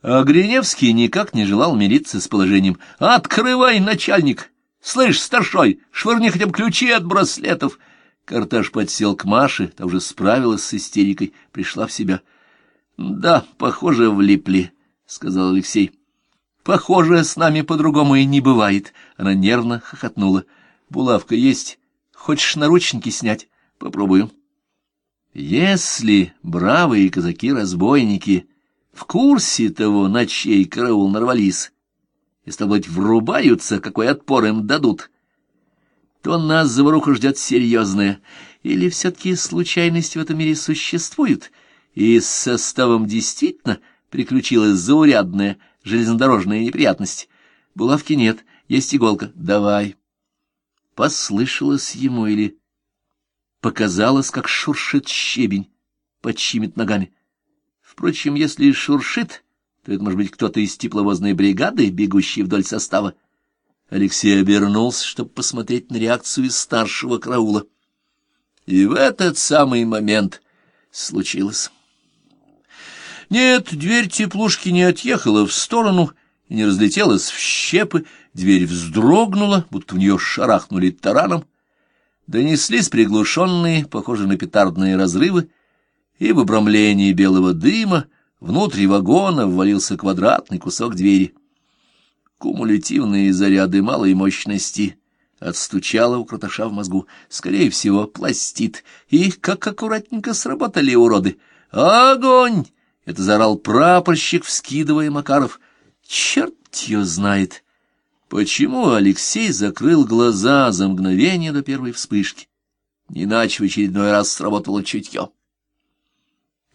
А Гриневский никак не желал мириться с положением. «Открывай, начальник! Слышь, старшой, швырни хотя бы ключи от браслетов!» Карташ подсел к Маше, та уже справилась с истерикой, пришла в себя. «Да, похоже, влипли», — сказал Алексей. «Похоже, с нами по-другому и не бывает». Она нервно хохотнула. «Булавка есть? Хочешь наручники снять? Попробую». Если бравые казаки-разбойники в курсе того, на чей караул нарвались, и, стало быть, врубаются, какой отпор им дадут, то нас заваруха ждет серьезная. Или все-таки случайности в этом мире существуют, и с составом действительно приключилась заурядная железнодорожная неприятность. Булавки нет, есть иголка. Давай. Послышалось ему или показалось, как шуршит щебень под чьими ногами. Впрочем, если шуршит, то это может быть кто-то из тепловозной бригады, бегущий вдоль состава. Алексей обернулся, чтобы посмотреть на реакцию старшего караула. И в этот самый момент случилось. Нет, дверь теплушки не отъехала в сторону и не разлетелась в щепы, дверь вздрогнула, будто в нее шарахнули тараном. Донеслись приглушенные, похожие на петардные разрывы, и в обрамлении белого дыма внутри вагона ввалился квадратный кусок двери. Кумулятивные заряды малой мощности отстучало у Краташа в мозгу. Скорее всего, пластит. И как аккуратненько сработали уроды. «Огонь!» — это заорал прапорщик, вскидывая Макаров. «Черт ее знает!» Почему Алексей закрыл глаза за мгновение до первой вспышки? Иначе в очередной раз сработало чутье.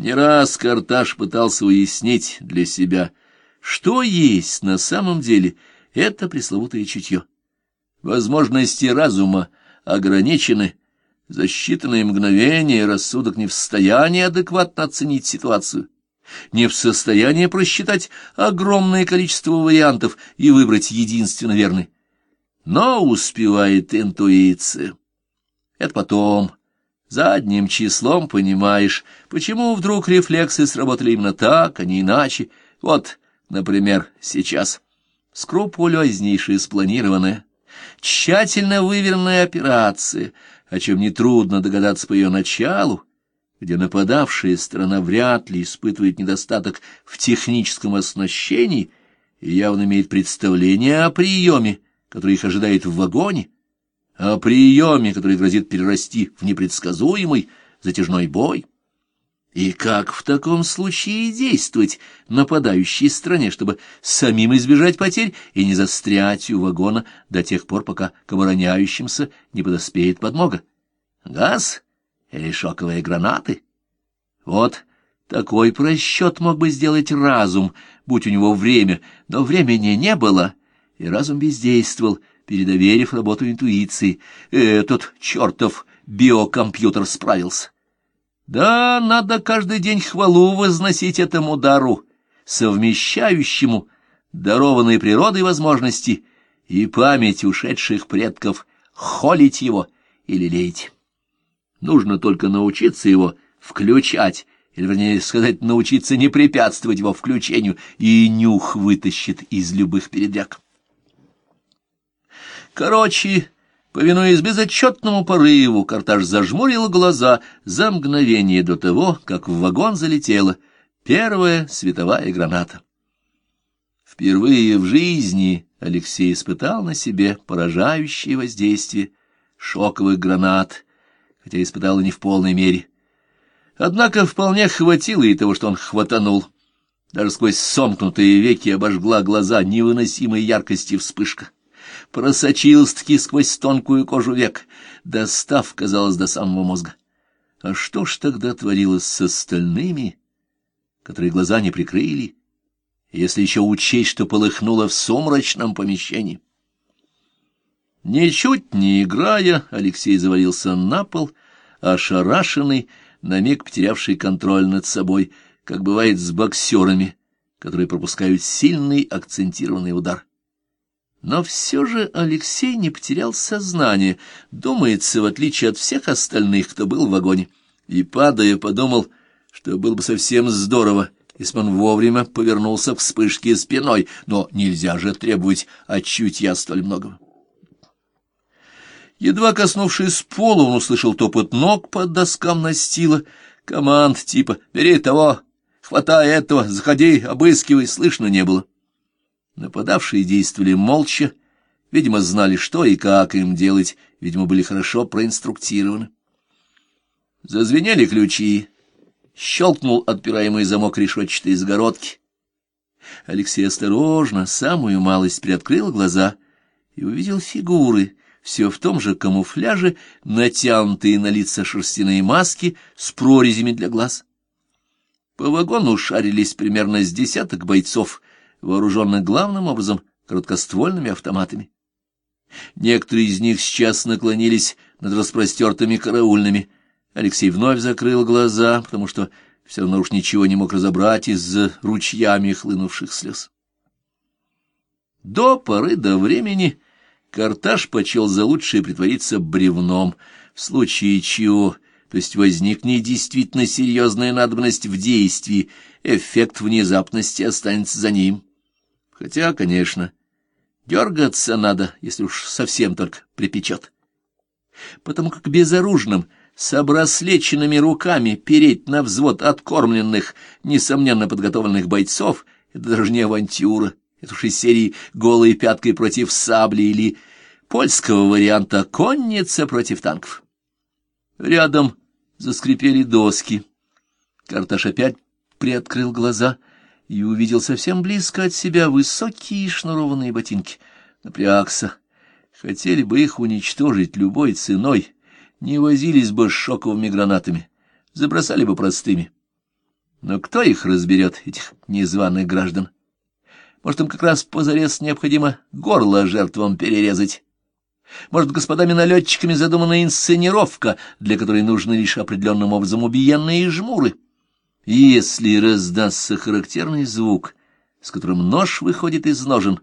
Не раз Карташ пытался уяснить для себя, что есть на самом деле это пресловутое чутье. Возможности разума ограничены, за считанные мгновения рассудок не в состоянии адекватно оценить ситуацию, не в состоянии просчитать огромное количество вариантов и выбрать единственно верный. Но успевает интуиция. Это потом, задним числом понимаешь, почему вдруг рефлексы сработали именно так, а не иначе. Вот Например, сейчас скрупулезнейшая спланированная, тщательно выверенная операция, о чем нетрудно догадаться по ее началу, где нападавшая страна вряд ли испытывает недостаток в техническом оснащении и явно имеет представление о приеме, который их ожидает в вагоне, о приеме, который грозит перерасти в непредсказуемый затяжной бой. И как в таком случае действовать нападающей стране, чтобы самим избежать потерь и не застрять у вагона до тех пор, пока к обороняющимся не подоспеет подмога? Газ или шоковые гранаты? Вот такой просчет мог бы сделать разум, будь у него время, но времени не было, и разум бездействовал, передоверив работу интуиции. Этот чертов биокомпьютер справился. Да, надо каждый день хвалу возносить этому дару, совмещающему дарованные природой возможности и память ушедших предков, холить его или лелеять. Нужно только научиться его включать, или, вернее сказать, научиться не препятствовать его включению, и нюх вытащит из любых передряг. Короче, Повинуясь безотчетному порыву, Карташ зажмурил глаза за мгновение до того, как в вагон залетела первая световая граната. Впервые в жизни Алексей испытал на себе поражающее воздействие шоковых гранат, хотя испытал и не в полной мере. Однако вполне хватило и того, что он хватанул. Даже сквозь сомкнутые веки обожгла глаза невыносимой яркости вспышка просочился-таки сквозь тонкую кожу век, достав, казалось, до самого мозга. А что ж тогда творилось с остальными, которые глаза не прикрыли, если еще учесть, что полыхнуло в сумрачном помещении? Ничуть не играя, Алексей завалился на пол, ошарашенный, на миг потерявший контроль над собой, как бывает с боксерами, которые пропускают сильный акцентированный удар. Но все же Алексей не потерял сознание, думается, в отличие от всех остальных, кто был в вагоне, и, падая, подумал, что было бы совсем здорово, если бы он вовремя повернулся к вспышке спиной, но нельзя же требовать от чутья столь многого. Едва коснувшись пола, он услышал топот ног под доскам настила, команд типа «бери того», «хватай этого», «заходи», «обыскивай» слышно не было. Нападавшие действовали молча, видимо, знали, что и как им делать, видимо, были хорошо проинструктированы. Зазвенели ключи, щелкнул отпираемый замок решетчатой изгородки. Алексей осторожно, самую малость приоткрыл глаза и увидел фигуры — все в том же камуфляже, натянутые на лица шерстяные маски с прорезями для глаз. По вагону шарились примерно с десяток бойцов, вооруженных главным образом короткоствольными автоматами. Некоторые из них сейчас наклонились над распростертыми караульными. Алексей вновь закрыл глаза, потому что все равно уж ничего не мог разобрать из-за ручьями хлынувших слез. До поры до времени Карташ почел за лучшее притвориться бревном, в случае чего, то есть возникнет действительно серьезная надобность в действии, эффект внезапности останется за ним. Хотя, конечно, дергаться надо, если уж совсем только припечет. Потому как безоружным, с обраслеченными руками переть на взвод откормленных, несомненно подготовленных бойцов — это даже не авантюра, это уж из серии «Голой пяткой против сабли» или польского варианта «Конница против танков». Рядом заскрипели доски. Карташ опять приоткрыл глаза и увидел совсем близко от себя высокие шнурованные ботинки. Напрягся. Хотели бы их уничтожить любой ценой, не возились бы с шоковыми гранатами, забросали бы простыми. Но кто их разберет, этих незваных граждан? Может, им как раз позарез необходимо горло жертвам перерезать. Может, господами налетчиками задумана инсценировка, для которой нужны лишь определенным образом убиенные жмуры. Если раздастся характерный звук, с которым нож выходит из ножен,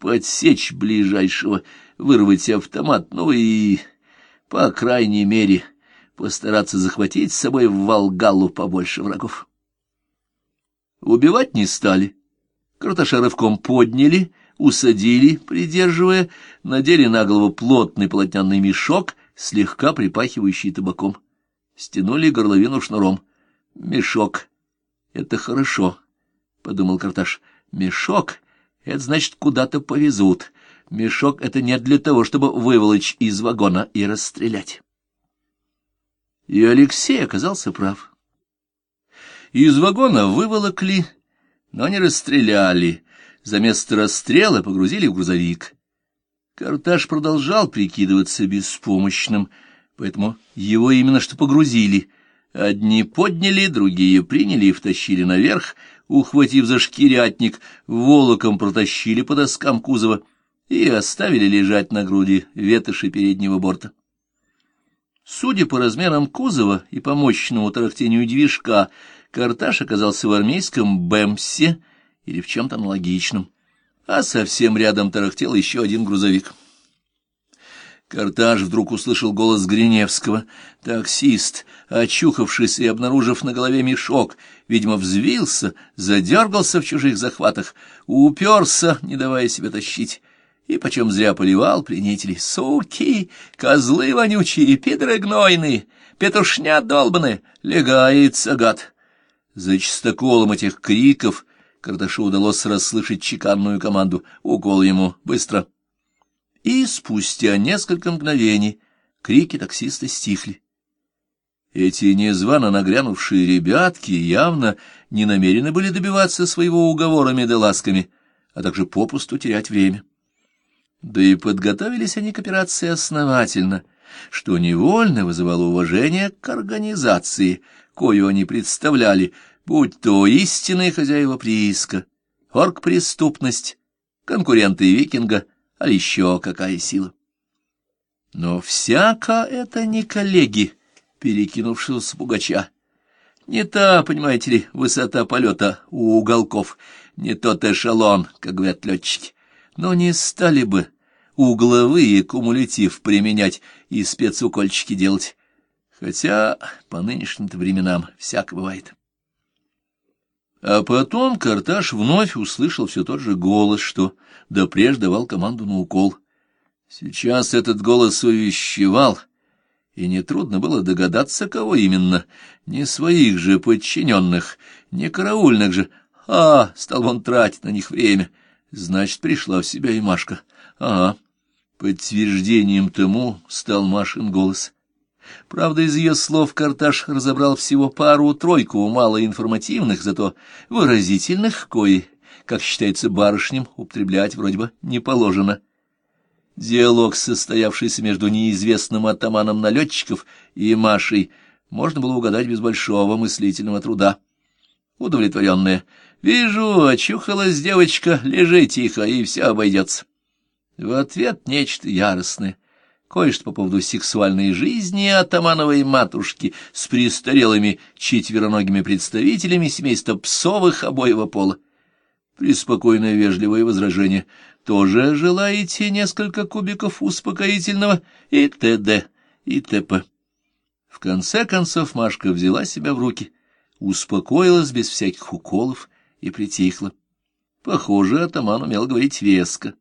подсечь ближайшего, вырвать автомат, ну и, по крайней мере, постараться захватить с собой в Волгалу побольше врагов. Убивать не стали. Крутоша рывком подняли, усадили, придерживая, надели на голову плотный полотняный мешок, слегка припахивающий табаком. Стянули горловину шнуром. Мешок — это хорошо, — подумал Карташ. Мешок — это значит, куда-то повезут. Мешок — это не для того, чтобы выволочь из вагона и расстрелять. И Алексей оказался прав. Из вагона выволокли но не расстреляли. За место расстрела погрузили в грузовик. Карташ продолжал прикидываться беспомощным, поэтому его именно что погрузили. Одни подняли, другие приняли и втащили наверх, ухватив за шкирятник, волоком протащили по доскам кузова и оставили лежать на груди ветоши переднего борта. Судя по размерам кузова и по мощному тарахтению движка, Карташ оказался в армейском Бэмсе или в чем-то аналогичном, а совсем рядом тарахтел еще один грузовик. Карташ вдруг услышал голос Гриневского. Таксист, очухавшись и обнаружив на голове мешок, видимо, взвился, задергался в чужих захватах, уперся, не давая себя тащить, и почем зря поливал пленителей. Суки, козлы вонючие, пидры гнойные, петушня долбаны, легается гад. За чистоколом этих криков Кардашу удалось расслышать чеканную команду «Укол ему! Быстро!» И спустя несколько мгновений крики таксиста стихли. Эти незвано нагрянувшие ребятки явно не намерены были добиваться своего уговорами да ласками, а также попусту терять время. Да и подготовились они к операции основательно, что невольно вызывало уважение к организации, кою они представляли, будь то истинные хозяева прииска, оргпреступность, конкуренты викинга, а еще какая сила. Но всяко это не коллеги, перекинувшегося с пугача. Не та, понимаете ли, высота полета у уголков, не тот эшелон, как говорят летчики. Но не стали бы угловые кумулятив применять и спецукольчики делать хотя по нынешним временам всяко бывает. А потом Карташ вновь услышал все тот же голос, что допреж давал команду на укол. Сейчас этот голос увещевал, и нетрудно было догадаться, кого именно. Не своих же подчиненных, не караульных же. А, стал он тратить на них время. Значит, пришла в себя и Машка. Ага. Подтверждением тому стал Машин голос. Правда, из ее слов Карташ разобрал всего пару-тройку малоинформативных, зато выразительных, кои, как считается барышням, употреблять вроде бы не положено. Диалог, состоявшийся между неизвестным атаманом налетчиков и Машей, можно было угадать без большого мыслительного труда. Удовлетворенная. «Вижу, очухалась девочка, лежи тихо, и все обойдется». В ответ нечто яростное кое-что по поводу сексуальной жизни атамановой матушки с престарелыми четвероногими представителями семейства псовых обоего пола. Приспокойное вежливое возражение. Тоже желаете несколько кубиков успокоительного и т.д. и т.п. В конце концов Машка взяла себя в руки, успокоилась без всяких уколов и притихла. Похоже, атаман умел говорить веско.